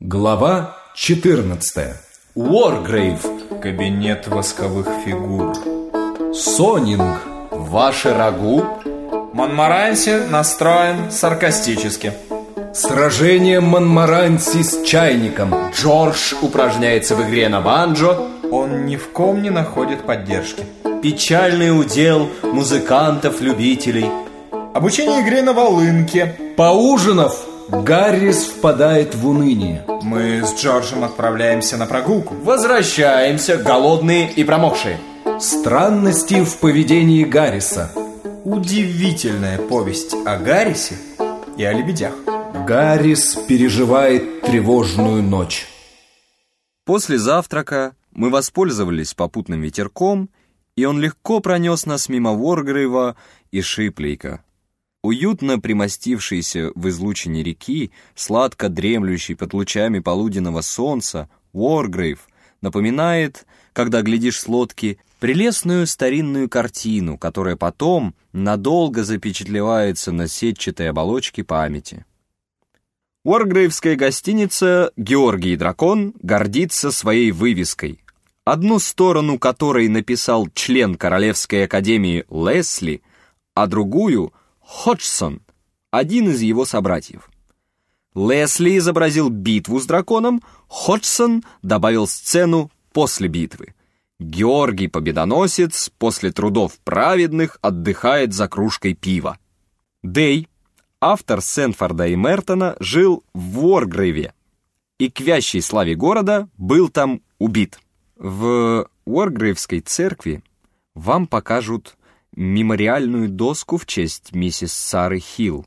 Глава 14. Уоргрейв. Кабинет восковых фигур. Сонинг. Ваше рагу? Монмаранси настроен саркастически. Сражение Монмаранси с чайником. Джордж упражняется в игре на банджо. Он ни в ком не находит поддержки. Печальный удел музыкантов-любителей. Обучение игре на волынке. Поужинав, Гаррис впадает в уныние. Мы с Джорджем отправляемся на прогулку. Возвращаемся, голодные и промокшие. Странности в поведении Гарриса. Удивительная повесть о Гаррисе и о лебедях. Гаррис переживает тревожную ночь. После завтрака мы воспользовались попутным ветерком, и он легко пронес нас мимо Воргрейва и Шиплейка. Уютно примостившийся в излучине реки, сладко дремлющий под лучами полуденного солнца, Уоргрейв напоминает, когда глядишь с лодки, прелестную старинную картину, которая потом надолго запечатлевается на сетчатой оболочке памяти. Уоргрейвская гостиница «Георгий Дракон» гордится своей вывеской, одну сторону которой написал член Королевской академии Лесли, а другую — Ходжсон, один из его собратьев. Лесли изобразил битву с драконом, Ходжсон добавил сцену после битвы. Георгий Победоносец после трудов праведных отдыхает за кружкой пива. Дей, автор Сенфорда и Мертона, жил в Уоргрейве и к вящей славе города был там убит. В Уоргрейвской церкви вам покажут мемориальную доску в честь миссис Сары Хилл,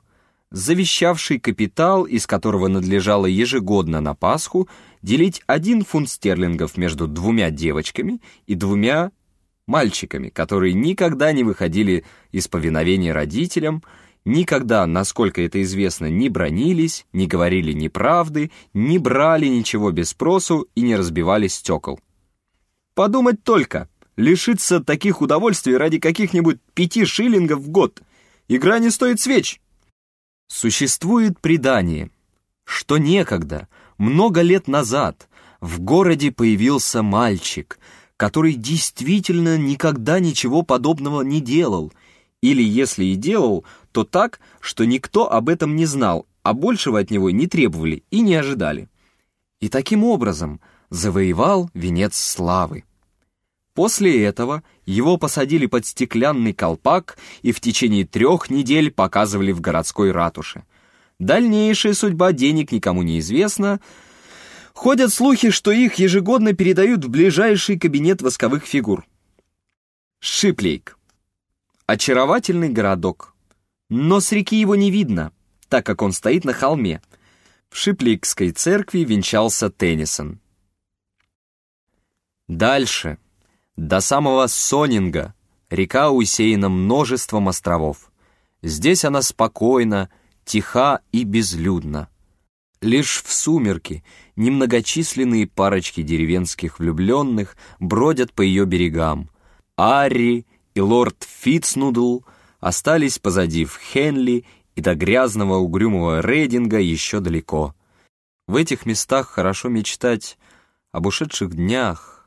завещавший капитал, из которого надлежало ежегодно на Пасху делить один фунт стерлингов между двумя девочками и двумя мальчиками, которые никогда не выходили из повиновения родителям, никогда, насколько это известно, не бронились, не говорили неправды, не брали ничего без спросу и не разбивали стекол. Подумать только — лишиться таких удовольствий ради каких-нибудь пяти шиллингов в год. Игра не стоит свеч. Существует предание, что некогда, много лет назад, в городе появился мальчик, который действительно никогда ничего подобного не делал, или если и делал, то так, что никто об этом не знал, а большего от него не требовали и не ожидали. И таким образом завоевал венец славы. После этого его посадили под стеклянный колпак и в течение трех недель показывали в городской ратуше. Дальнейшая судьба денег никому не известна. Ходят слухи, что их ежегодно передают в ближайший кабинет восковых фигур. Шиплейк. Очаровательный городок. Но с реки его не видно, так как он стоит на холме. В Шиплейкской церкви венчался Теннисон. Дальше. До самого Сонинга река усеяна множеством островов. Здесь она спокойна, тиха и безлюдна. Лишь в сумерки немногочисленные парочки деревенских влюбленных бродят по ее берегам. Арри и лорд Фитцнудл остались позади в Хенли, и до грязного угрюмого Рейдинга еще далеко. В этих местах хорошо мечтать об ушедших днях,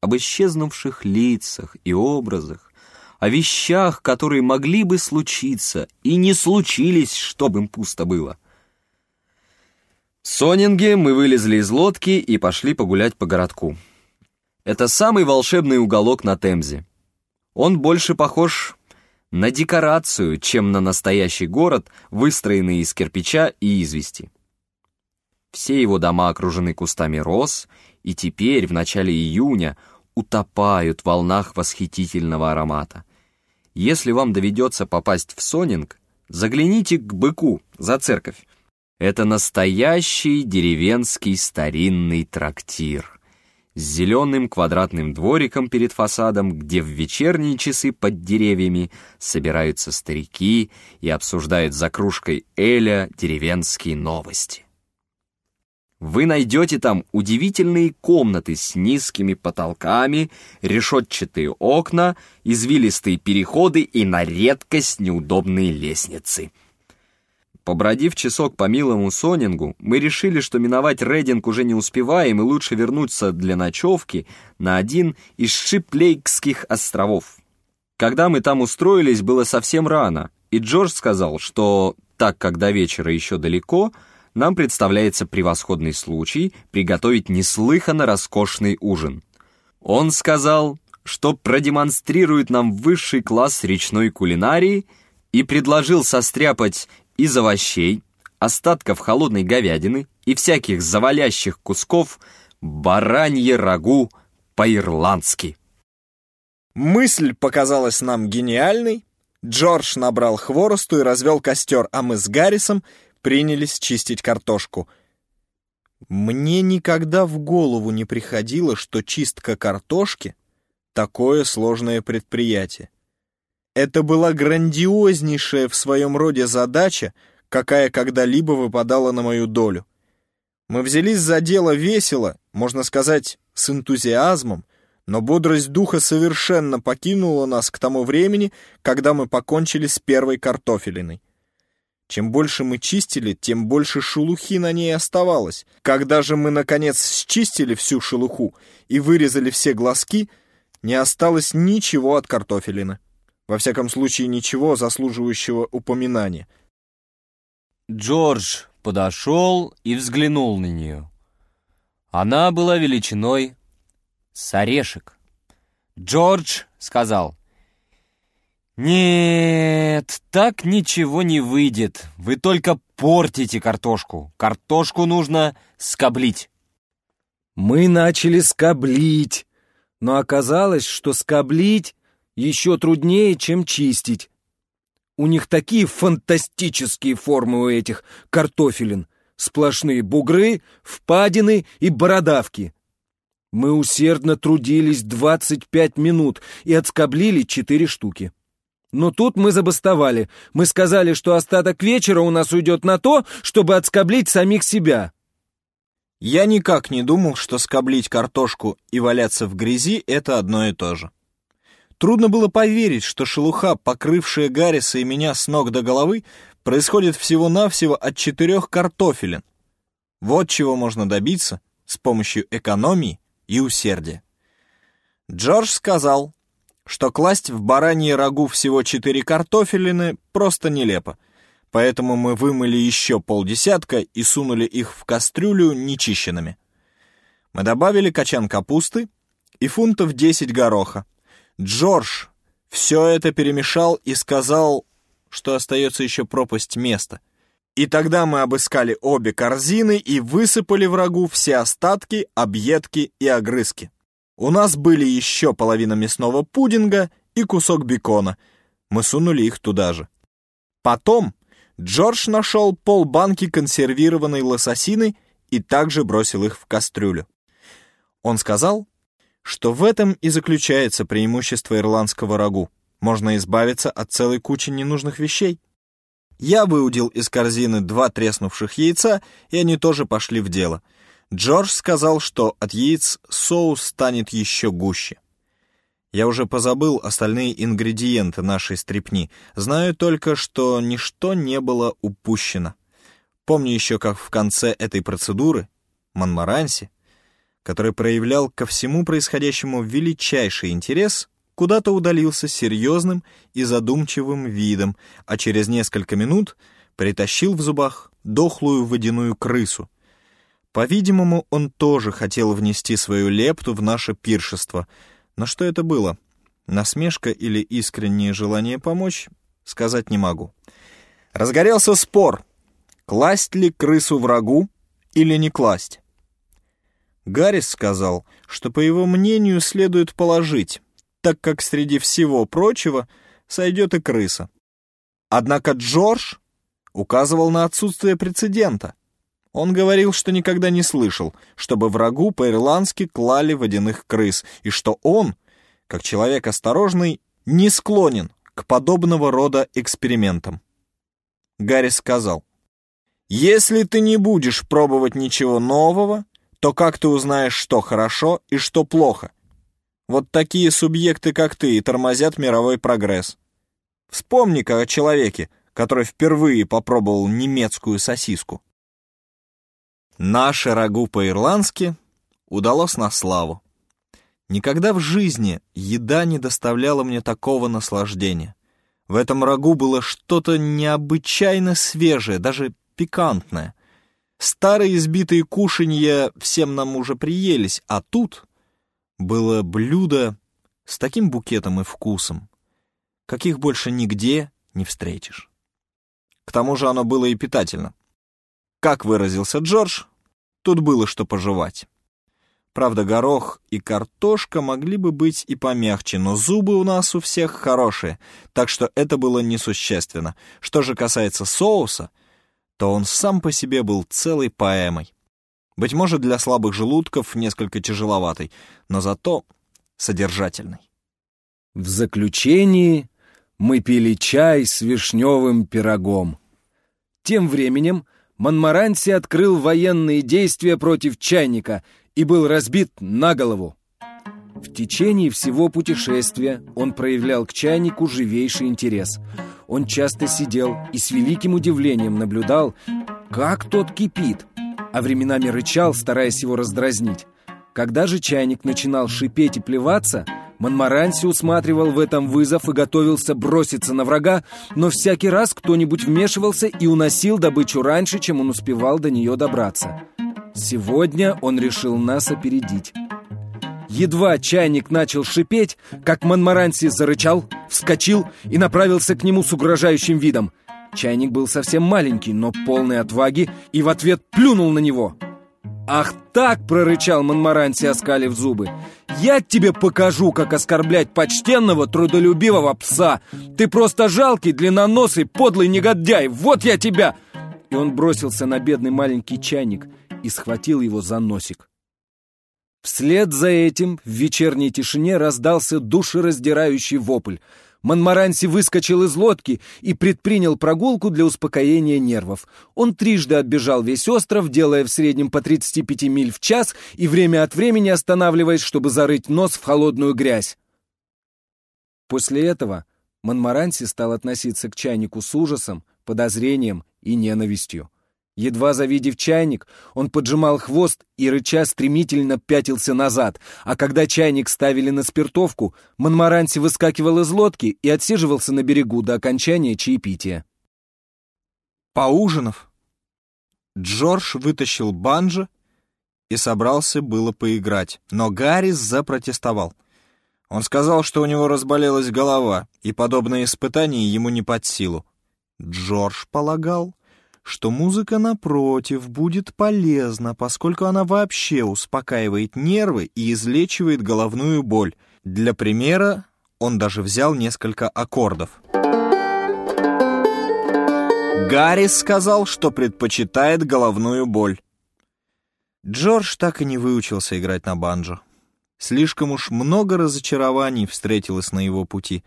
об исчезнувших лицах и образах, о вещах, которые могли бы случиться и не случились, чтобы им пусто было. В Сонинге мы вылезли из лодки и пошли погулять по городку. Это самый волшебный уголок на Темзе. Он больше похож на декорацию, чем на настоящий город, выстроенный из кирпича и извести. Все его дома окружены кустами роз, и теперь, в начале июня, утопают в волнах восхитительного аромата. Если вам доведется попасть в Сонинг, загляните к быку за церковь. Это настоящий деревенский старинный трактир с зеленым квадратным двориком перед фасадом, где в вечерние часы под деревьями собираются старики и обсуждают за кружкой Эля деревенские новости. Вы найдете там удивительные комнаты с низкими потолками, решетчатые окна, извилистые переходы и на редкость неудобные лестницы. Побродив часок по милому Сонингу, мы решили, что миновать Рейдинг уже не успеваем и лучше вернуться для ночевки на один из Шиплейкских островов. Когда мы там устроились, было совсем рано, и Джордж сказал, что, так как до вечера еще далеко, нам представляется превосходный случай приготовить неслыханно роскошный ужин. Он сказал, что продемонстрирует нам высший класс речной кулинарии и предложил состряпать из овощей, остатков холодной говядины и всяких завалящих кусков баранье рагу по-ирландски. Мысль показалась нам гениальной. Джордж набрал хворосту и развел костер, а мы с Гаррисом принялись чистить картошку. Мне никогда в голову не приходило, что чистка картошки — такое сложное предприятие. Это была грандиознейшая в своем роде задача, какая когда-либо выпадала на мою долю. Мы взялись за дело весело, можно сказать, с энтузиазмом, но бодрость духа совершенно покинула нас к тому времени, когда мы покончили с первой картофелиной. Чем больше мы чистили, тем больше шелухи на ней оставалось. Когда же мы, наконец, счистили всю шелуху и вырезали все глазки, не осталось ничего от картофелины. Во всяком случае, ничего заслуживающего упоминания. Джордж подошел и взглянул на нее. Она была величиной с орешек. Джордж сказал, «Нет, так ничего не выйдет. Вы только портите картошку. Картошку нужно скоблить». Мы начали скоблить, но оказалось, что скоблить еще труднее, чем чистить. У них такие фантастические формы у этих картофелин. Сплошные бугры, впадины и бородавки. Мы усердно трудились 25 минут и отскоблили 4 штуки. Но тут мы забастовали. Мы сказали, что остаток вечера у нас уйдет на то, чтобы отскоблить самих себя. Я никак не думал, что скоблить картошку и валяться в грязи — это одно и то же. Трудно было поверить, что шелуха, покрывшая Гарриса и меня с ног до головы, происходит всего-навсего от четырех картофелин. Вот чего можно добиться с помощью экономии и усердия. Джордж сказал, что класть в баранье рагу всего четыре картофелины просто нелепо, поэтому мы вымыли еще полдесятка и сунули их в кастрюлю нечищенными. Мы добавили качан капусты и фунтов 10 гороха, Джордж все это перемешал и сказал, что остается еще пропасть места. И тогда мы обыскали обе корзины и высыпали врагу все остатки, объедки и огрызки. У нас были еще половина мясного пудинга и кусок бекона. Мы сунули их туда же. Потом Джордж нашел полбанки консервированной лососины и также бросил их в кастрюлю. Он сказал, что в этом и заключается преимущество ирландского рагу. Можно избавиться от целой кучи ненужных вещей. Я выудил из корзины два треснувших яйца, и они тоже пошли в дело. Джордж сказал, что от яиц соус станет еще гуще. Я уже позабыл остальные ингредиенты нашей стрипни, знаю только, что ничто не было упущено. Помню еще, как в конце этой процедуры Монмаранси который проявлял ко всему происходящему величайший интерес, куда-то удалился серьезным и задумчивым видом, а через несколько минут притащил в зубах дохлую водяную крысу. По-видимому, он тоже хотел внести свою лепту в наше пиршество. Но что это было? Насмешка или искреннее желание помочь? Сказать не могу. Разгорелся спор, класть ли крысу врагу или не класть. Гаррис сказал, что, по его мнению, следует положить, так как среди всего прочего сойдет и крыса. Однако Джордж указывал на отсутствие прецедента. Он говорил, что никогда не слышал, чтобы врагу по-ирландски клали водяных крыс, и что он, как человек осторожный, не склонен к подобного рода экспериментам. Гаррис сказал, «Если ты не будешь пробовать ничего нового, то как ты узнаешь, что хорошо и что плохо? Вот такие субъекты, как ты, и тормозят мировой прогресс. Вспомни-ка о человеке, который впервые попробовал немецкую сосиску. Наше рагу по-ирландски удалось на славу. Никогда в жизни еда не доставляла мне такого наслаждения. В этом рагу было что-то необычайно свежее, даже пикантное. Старые избитые кушанья всем нам уже приелись, а тут было блюдо с таким букетом и вкусом, каких больше нигде не встретишь. К тому же оно было и питательно. Как выразился Джордж, тут было что пожевать. Правда, горох и картошка могли бы быть и помягче, но зубы у нас у всех хорошие, так что это было несущественно. Что же касается соуса, то он сам по себе был целой поэмой. Быть может, для слабых желудков несколько тяжеловатый, но зато содержательный. В заключении мы пили чай с вишневым пирогом. Тем временем Монмаранси открыл военные действия против чайника и был разбит на голову. В течение всего путешествия он проявлял к чайнику живейший интерес. Он часто сидел и с великим удивлением наблюдал, как тот кипит, а временами рычал, стараясь его раздразнить. Когда же чайник начинал шипеть и плеваться, Монмаранси усматривал в этом вызов и готовился броситься на врага, но всякий раз кто-нибудь вмешивался и уносил добычу раньше, чем он успевал до нее добраться. Сегодня он решил нас опередить. Едва чайник начал шипеть, как Монмаранси зарычал, вскочил и направился к нему с угрожающим видом. Чайник был совсем маленький, но полный отваги, и в ответ плюнул на него. «Ах так!» — прорычал Монмаранси, оскалив зубы. «Я тебе покажу, как оскорблять почтенного, трудолюбивого пса! Ты просто жалкий, длинноносый, подлый негодяй! Вот я тебя!» И он бросился на бедный маленький чайник — и схватил его за носик. Вслед за этим в вечерней тишине раздался душераздирающий вопль. Монмаранси выскочил из лодки и предпринял прогулку для успокоения нервов. Он трижды оббежал весь остров, делая в среднем по 35 миль в час и время от времени останавливаясь, чтобы зарыть нос в холодную грязь. После этого Монмаранси стал относиться к чайнику с ужасом, подозрением и ненавистью. Едва завидев чайник, он поджимал хвост и, рыча, стремительно пятился назад, а когда чайник ставили на спиртовку, Монмаранси выскакивал из лодки и отсиживался на берегу до окончания чаепития. Поужинав, Джордж вытащил банджо и собрался было поиграть, но Гаррис запротестовал. Он сказал, что у него разболелась голова, и подобные испытания ему не под силу. Джордж полагал, что музыка, напротив, будет полезна, поскольку она вообще успокаивает нервы и излечивает головную боль. Для примера он даже взял несколько аккордов. Гаррис сказал, что предпочитает головную боль. Джордж так и не выучился играть на банджо. Слишком уж много разочарований встретилось на его пути.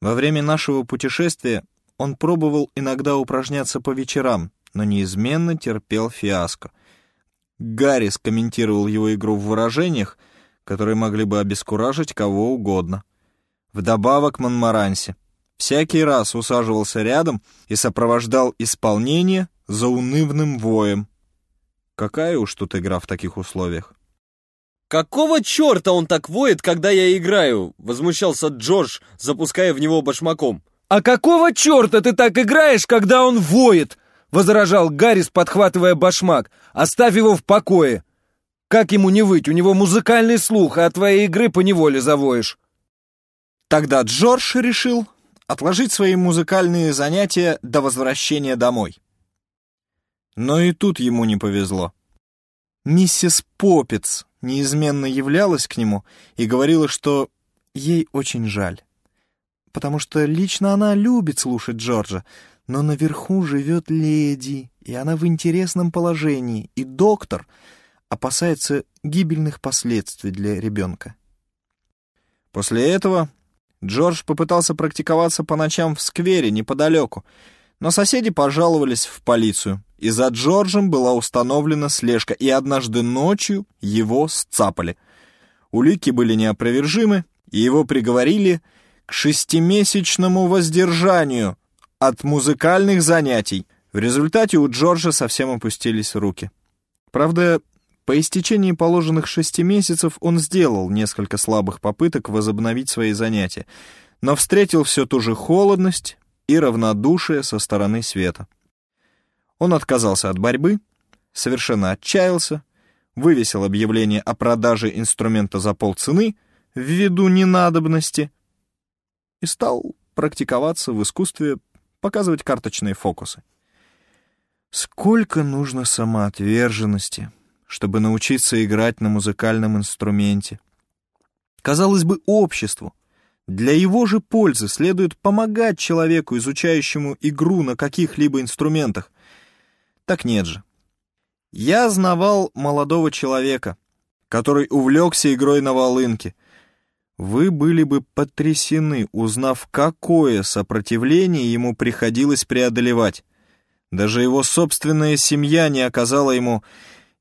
Во время нашего путешествия он пробовал иногда упражняться по вечерам, но неизменно терпел фиаско. Гарри скомментировал его игру в выражениях, которые могли бы обескуражить кого угодно. Вдобавок Монмаранси всякий раз усаживался рядом и сопровождал исполнение заунывным воем. Какая уж тут игра в таких условиях? «Какого черта он так воет, когда я играю?» — возмущался Джордж, запуская в него башмаком. «А какого черта ты так играешь, когда он воет?» — возражал Гаррис, подхватывая башмак. «Оставь его в покое. Как ему не выть? У него музыкальный слух, а от твоей игры поневоле завоешь». Тогда Джордж решил отложить свои музыкальные занятия до возвращения домой. Но и тут ему не повезло. Миссис Поппец неизменно являлась к нему и говорила, что ей очень жаль потому что лично она любит слушать Джорджа, но наверху живет леди, и она в интересном положении, и доктор опасается гибельных последствий для ребенка. После этого Джордж попытался практиковаться по ночам в сквере неподалеку, но соседи пожаловались в полицию, и за Джорджем была установлена слежка, и однажды ночью его сцапали. Улики были неопровержимы, и его приговорили к шестимесячному воздержанию, от музыкальных занятий. В результате у Джорджа совсем опустились руки. Правда, по истечении положенных шести месяцев он сделал несколько слабых попыток возобновить свои занятия, но встретил все ту же холодность и равнодушие со стороны света. Он отказался от борьбы, совершенно отчаялся, вывесил объявление о продаже инструмента за полцены ввиду ненадобности и стал практиковаться в искусстве показывать карточные фокусы. Сколько нужно самоотверженности, чтобы научиться играть на музыкальном инструменте. Казалось бы, обществу. Для его же пользы следует помогать человеку, изучающему игру на каких-либо инструментах. Так нет же. Я знавал молодого человека, который увлекся игрой на волынке. Вы были бы потрясены, узнав, какое сопротивление ему приходилось преодолевать. Даже его собственная семья не оказала ему,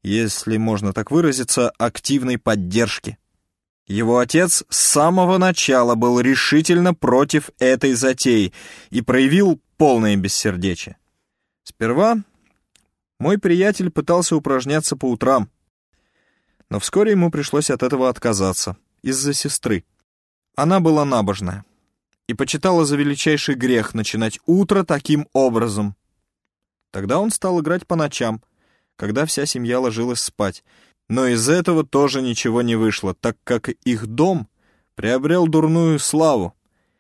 если можно так выразиться, активной поддержки. Его отец с самого начала был решительно против этой затеи и проявил полное бессердечие. Сперва мой приятель пытался упражняться по утрам, но вскоре ему пришлось от этого отказаться из-за сестры. Она была набожная и почитала за величайший грех начинать утро таким образом. Тогда он стал играть по ночам, когда вся семья ложилась спать, но из этого тоже ничего не вышло, так как их дом приобрел дурную славу.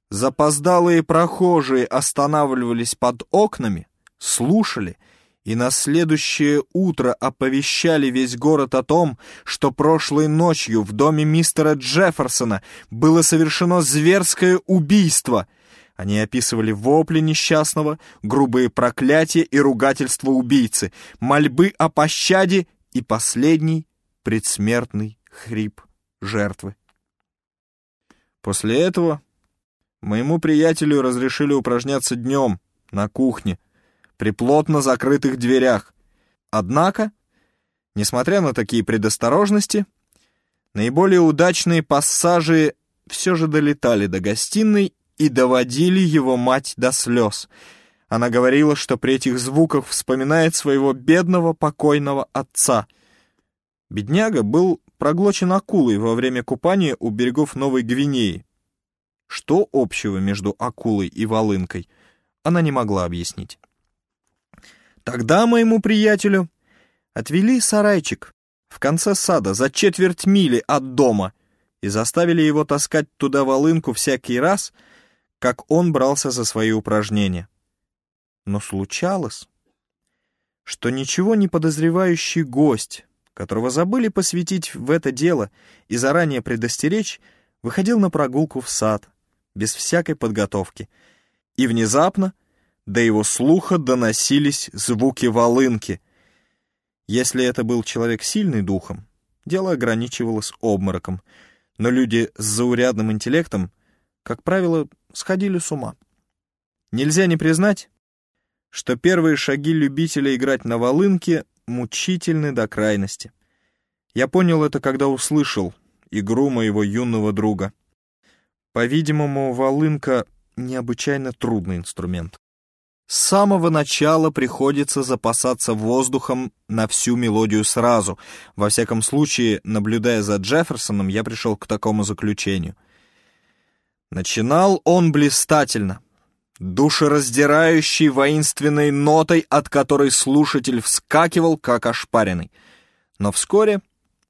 Запоздалые прохожие останавливались под окнами, слушали — и на следующее утро оповещали весь город о том, что прошлой ночью в доме мистера Джефферсона было совершено зверское убийство. Они описывали вопли несчастного, грубые проклятия и ругательства убийцы, мольбы о пощаде и последний предсмертный хрип жертвы. После этого моему приятелю разрешили упражняться днем на кухне, при плотно закрытых дверях. Однако, несмотря на такие предосторожности, наиболее удачные пассажи все же долетали до гостиной и доводили его мать до слез. Она говорила, что при этих звуках вспоминает своего бедного покойного отца. Бедняга был проглочен акулой во время купания у берегов Новой Гвинеи. Что общего между акулой и волынкой, она не могла объяснить. Тогда моему приятелю отвели сарайчик в конце сада за четверть мили от дома и заставили его таскать туда волынку всякий раз, как он брался за свои упражнения. Но случалось, что ничего не подозревающий гость, которого забыли посвятить в это дело и заранее предостеречь, выходил на прогулку в сад, без всякой подготовки, и внезапно до его слуха доносились звуки волынки. Если это был человек сильный духом, дело ограничивалось обмороком, но люди с заурядным интеллектом, как правило, сходили с ума. Нельзя не признать, что первые шаги любителя играть на волынке мучительны до крайности. Я понял это, когда услышал игру моего юного друга. По-видимому, волынка — необычайно трудный инструмент. С самого начала приходится запасаться воздухом на всю мелодию сразу. Во всяком случае, наблюдая за Джефферсоном, я пришел к такому заключению. Начинал он блистательно, душераздирающей воинственной нотой, от которой слушатель вскакивал, как ошпаренный. Но вскоре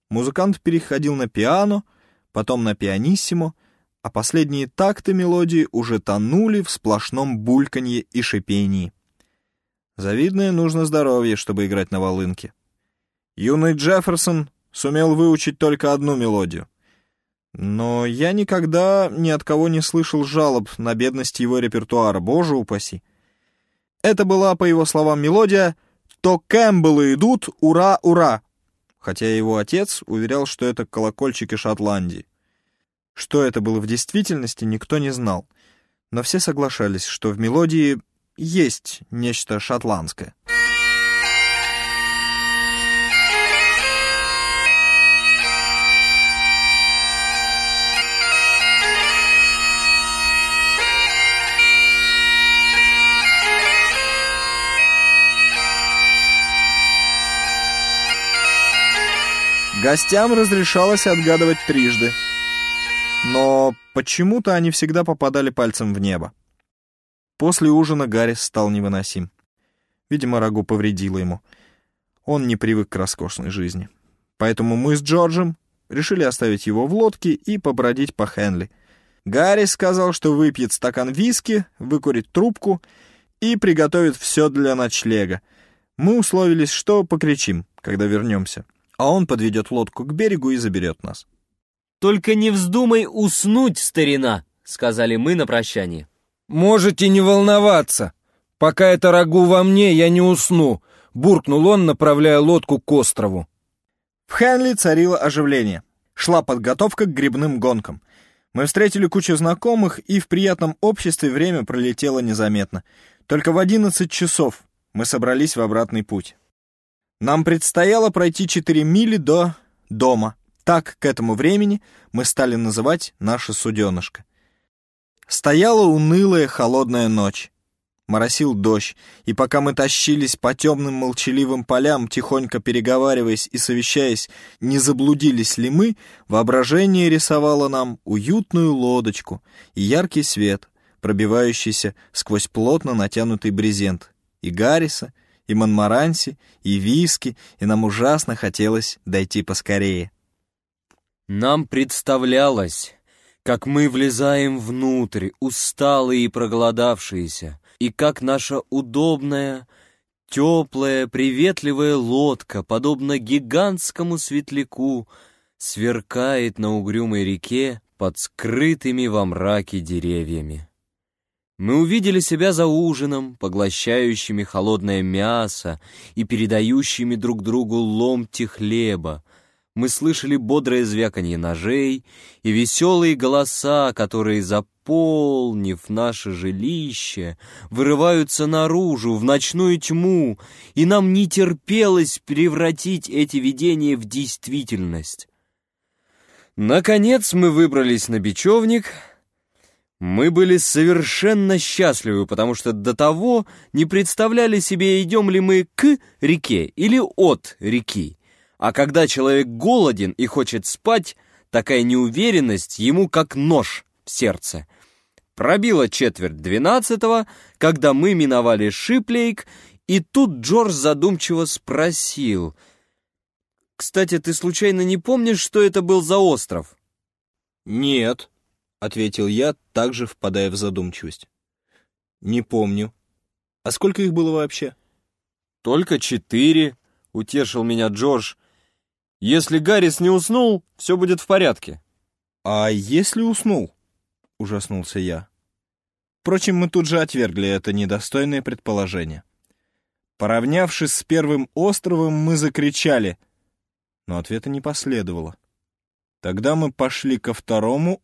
музыкант переходил на пиано, потом на пианиссимо — а последние такты мелодии уже тонули в сплошном бульканье и шипении. Завидное нужно здоровье, чтобы играть на волынке. Юный Джефферсон сумел выучить только одну мелодию. Но я никогда ни от кого не слышал жалоб на бедность его репертуара, боже упаси. Это была, по его словам, мелодия «То Кэмпбеллы идут, ура, ура!» хотя его отец уверял, что это колокольчики Шотландии. Что это было в действительности, никто не знал. Но все соглашались, что в мелодии есть нечто шотландское. Гостям разрешалось отгадывать трижды — но почему-то они всегда попадали пальцем в небо. После ужина Гаррис стал невыносим. Видимо, рагу повредило ему. Он не привык к роскошной жизни. Поэтому мы с Джорджем решили оставить его в лодке и побродить по Хенли. Гаррис сказал, что выпьет стакан виски, выкурит трубку и приготовит все для ночлега. Мы условились, что покричим, когда вернемся, а он подведет лодку к берегу и заберет нас. «Только не вздумай уснуть, старина!» — сказали мы на прощание. «Можете не волноваться. Пока это рагу во мне, я не усну», — буркнул он, направляя лодку к острову. В Хенли царило оживление. Шла подготовка к грибным гонкам. Мы встретили кучу знакомых, и в приятном обществе время пролетело незаметно. Только в одиннадцать часов мы собрались в обратный путь. Нам предстояло пройти четыре мили до дома. Так к этому времени мы стали называть наше суденышко. Стояла унылая холодная ночь. Моросил дождь, и пока мы тащились по темным молчаливым полям, тихонько переговариваясь и совещаясь, не заблудились ли мы, воображение рисовало нам уютную лодочку и яркий свет, пробивающийся сквозь плотно натянутый брезент, и Гарриса, и Монмаранси, и виски, и нам ужасно хотелось дойти поскорее. Нам представлялось, как мы влезаем внутрь, усталые и проголодавшиеся, и как наша удобная, теплая, приветливая лодка, подобно гигантскому светляку, сверкает на угрюмой реке под скрытыми во мраке деревьями. Мы увидели себя за ужином, поглощающими холодное мясо и передающими друг другу ломти хлеба, мы слышали бодрое звяканье ножей и веселые голоса, которые, заполнив наше жилище, вырываются наружу, в ночную тьму, и нам не терпелось превратить эти видения в действительность. Наконец мы выбрались на бечевник. Мы были совершенно счастливы, потому что до того не представляли себе, идем ли мы к реке или от реки. А когда человек голоден и хочет спать, такая неуверенность ему как нож в сердце. Пробило четверть двенадцатого, когда мы миновали Шиплейк, и тут Джордж задумчиво спросил. «Кстати, ты случайно не помнишь, что это был за остров?» «Нет», — ответил я, также впадая в задумчивость. «Не помню. А сколько их было вообще?» «Только четыре», — утешил меня Джордж. Если Гаррис не уснул, все будет в порядке. А если уснул? Ужаснулся я. Впрочем, мы тут же отвергли это недостойное предположение. Поравнявшись с первым островом, мы закричали, но ответа не последовало. Тогда мы пошли ко второму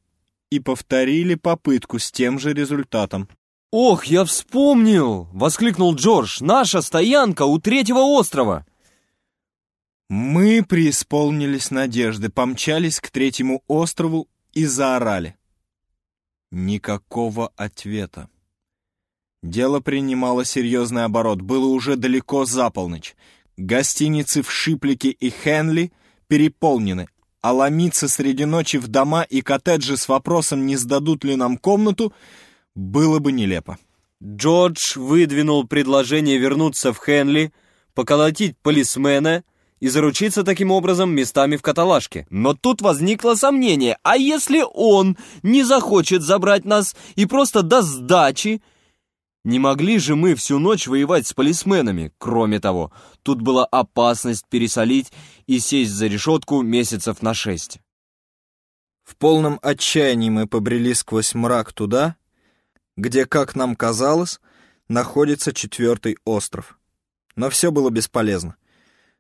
и повторили попытку с тем же результатом. «Ох, я вспомнил!» — воскликнул Джордж. «Наша стоянка у третьего острова!» Мы преисполнились надежды, помчались к третьему острову и заорали. Никакого ответа. Дело принимало серьезный оборот, было уже далеко за полночь. Гостиницы в Шиплике и Хенли переполнены, а ломиться среди ночи в дома и коттеджи с вопросом, не сдадут ли нам комнату, было бы нелепо. Джордж выдвинул предложение вернуться в Хенли, поколотить полисмена — и заручиться таким образом местами в каталажке. Но тут возникло сомнение, а если он не захочет забрать нас и просто даст сдачи? Не могли же мы всю ночь воевать с полисменами. Кроме того, тут была опасность пересолить и сесть за решетку месяцев на шесть. В полном отчаянии мы побрели сквозь мрак туда, где, как нам казалось, находится четвертый остров. Но все было бесполезно.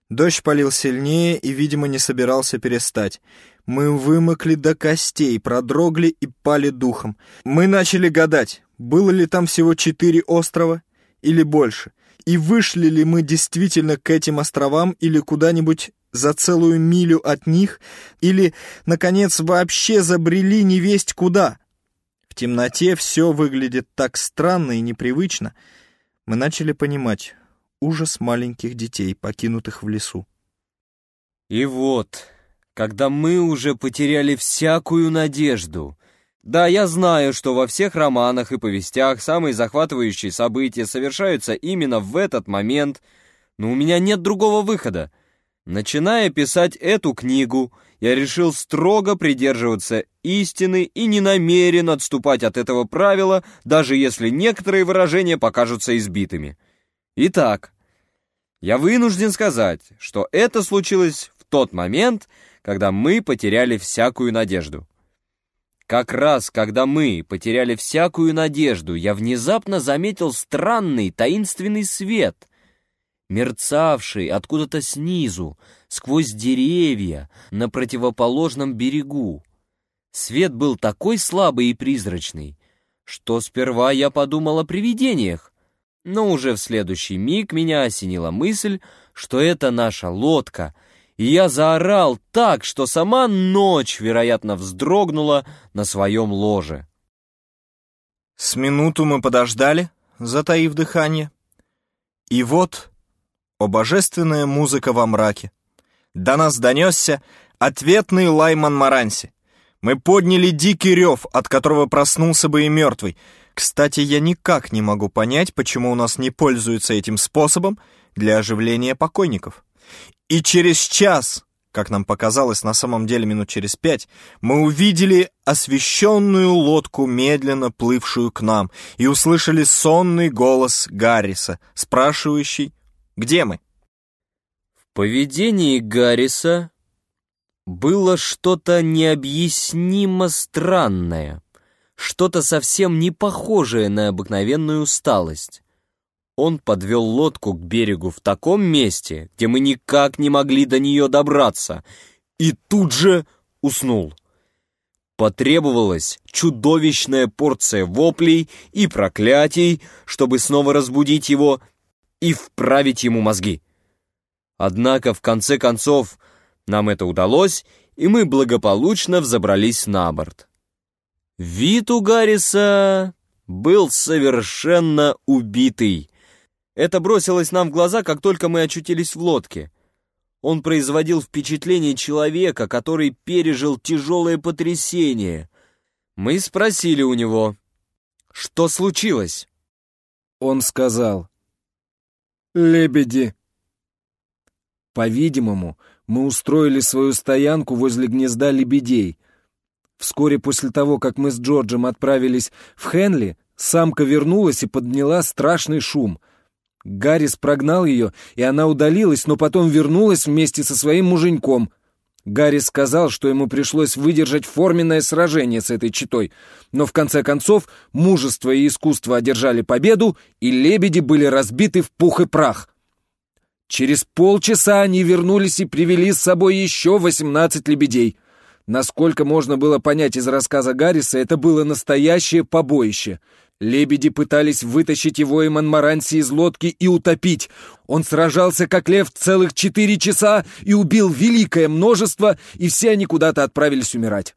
Дождь полил сильнее и, видимо, не собирался перестать. Мы вымокли до костей, продрогли и пали духом. Мы начали гадать, было ли там всего четыре острова или больше, и вышли ли мы действительно к этим островам или куда-нибудь за целую милю от них, или, наконец, вообще забрели невесть куда. В темноте все выглядит так странно и непривычно. Мы начали понимать, ужас маленьких детей, покинутых в лесу. И вот, когда мы уже потеряли всякую надежду. Да, я знаю, что во всех романах и повестях самые захватывающие события совершаются именно в этот момент, но у меня нет другого выхода. Начиная писать эту книгу, я решил строго придерживаться истины и не намерен отступать от этого правила, даже если некоторые выражения покажутся избитыми. Итак, я вынужден сказать, что это случилось в тот момент, когда мы потеряли всякую надежду. Как раз, когда мы потеряли всякую надежду, я внезапно заметил странный таинственный свет, мерцавший откуда-то снизу, сквозь деревья, на противоположном берегу. Свет был такой слабый и призрачный, что сперва я подумал о привидениях, но уже в следующий миг меня осенила мысль, что это наша лодка — и я заорал так, что сама ночь, вероятно, вздрогнула на своем ложе. С минуту мы подождали, затаив дыхание. И вот, о божественная музыка во мраке, до нас донесся ответный лай Монмаранси. Мы подняли дикий рев, от которого проснулся бы и мертвый. Кстати, я никак не могу понять, почему у нас не пользуются этим способом для оживления покойников. И через час, как нам показалось на самом деле минут через пять, мы увидели освещенную лодку, медленно плывшую к нам, и услышали сонный голос Гарриса, спрашивающий, где мы? В поведении Гарриса было что-то необъяснимо странное, что-то совсем не похожее на обыкновенную усталость. Он подвел лодку к берегу в таком месте, где мы никак не могли до нее добраться, и тут же уснул. Потребовалась чудовищная порция воплей и проклятий, чтобы снова разбудить его и вправить ему мозги. Однако, в конце концов, нам это удалось, и мы благополучно взобрались на борт. Вид у Гарриса был совершенно убитый. Это бросилось нам в глаза, как только мы очутились в лодке. Он производил впечатление человека, который пережил тяжелое потрясение. Мы спросили у него, что случилось? Он сказал, «Лебеди». По-видимому, мы устроили свою стоянку возле гнезда лебедей. Вскоре после того, как мы с Джорджем отправились в Хенли, самка вернулась и подняла страшный шум — Гаррис прогнал ее, и она удалилась, но потом вернулась вместе со своим муженьком. Гаррис сказал, что ему пришлось выдержать форменное сражение с этой читой, но в конце концов мужество и искусство одержали победу, и лебеди были разбиты в пух и прах. Через полчаса они вернулись и привели с собой еще восемнадцать лебедей. Насколько можно было понять из рассказа Гарриса, это было настоящее побоище — Лебеди пытались вытащить его и Монмаранси из лодки и утопить. Он сражался, как лев, целых четыре часа и убил великое множество, и все они куда-то отправились умирать.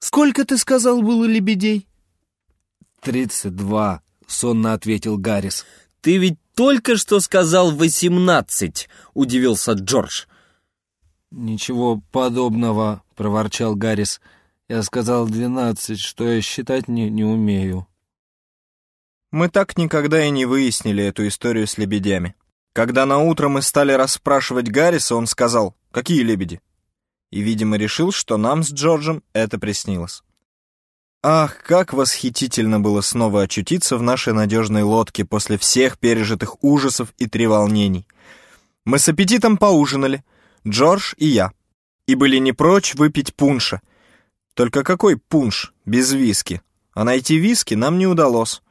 «Сколько, ты сказал, было лебедей?» «Тридцать два», — сонно ответил Гаррис. «Ты ведь только что сказал восемнадцать», — удивился Джордж. «Ничего подобного», — проворчал Гаррис. «Я сказал двенадцать, что я считать не, не умею». Мы так никогда и не выяснили эту историю с лебедями. Когда на утро мы стали расспрашивать Гарриса, он сказал, какие лебеди? И, видимо, решил, что нам с Джорджем это приснилось. Ах, как восхитительно было снова очутиться в нашей надежной лодке после всех пережитых ужасов и треволнений. Мы с аппетитом поужинали, Джордж и я, и были не прочь выпить пунша. Только какой пунш, без виски? А найти виски нам не удалось.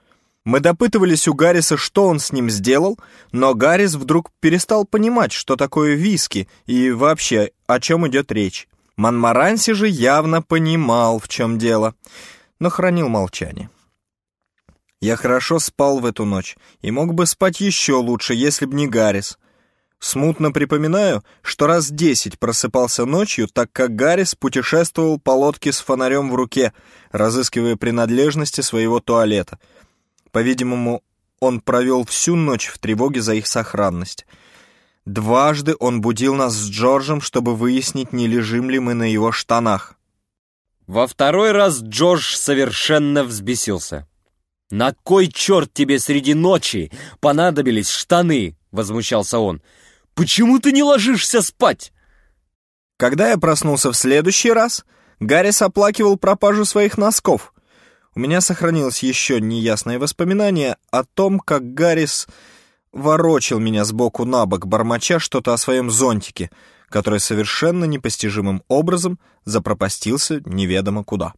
Мы допытывались у Гарриса, что он с ним сделал, но Гаррис вдруг перестал понимать, что такое виски и вообще, о чем идет речь. Монмаранси же явно понимал, в чем дело, но хранил молчание. Я хорошо спал в эту ночь и мог бы спать еще лучше, если б не Гаррис. Смутно припоминаю, что раз десять просыпался ночью, так как Гаррис путешествовал по лодке с фонарем в руке, разыскивая принадлежности своего туалета — по-видимому, он провел всю ночь в тревоге за их сохранность. Дважды он будил нас с Джорджем, чтобы выяснить, не лежим ли мы на его штанах. Во второй раз Джордж совершенно взбесился. «На кой черт тебе среди ночи понадобились штаны?» — возмущался он. «Почему ты не ложишься спать?» Когда я проснулся в следующий раз, Гаррис оплакивал пропажу своих носков. У меня сохранилось еще неясное воспоминание о том, как Гаррис ворочил меня сбоку на бок, бормоча что-то о своем зонтике, который совершенно непостижимым образом запропастился неведомо куда.